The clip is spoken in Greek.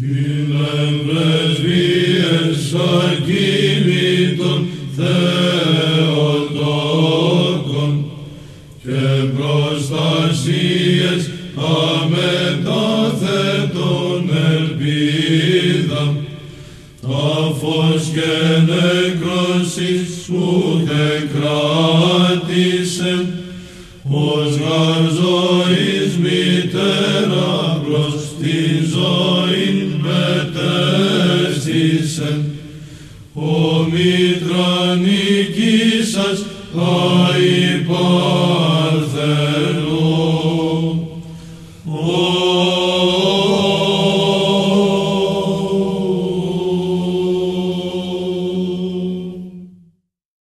Την εμπρεσβείες ακίνητων Θεοτόκων και προστασίες αμετάθετων ελπίδα τάφος και νεκρόσεις ούτε κράτησε ως γαρ ζωής μητέρα στη ζωή μετέστησεν, ο μήτρα νικήσας. Ο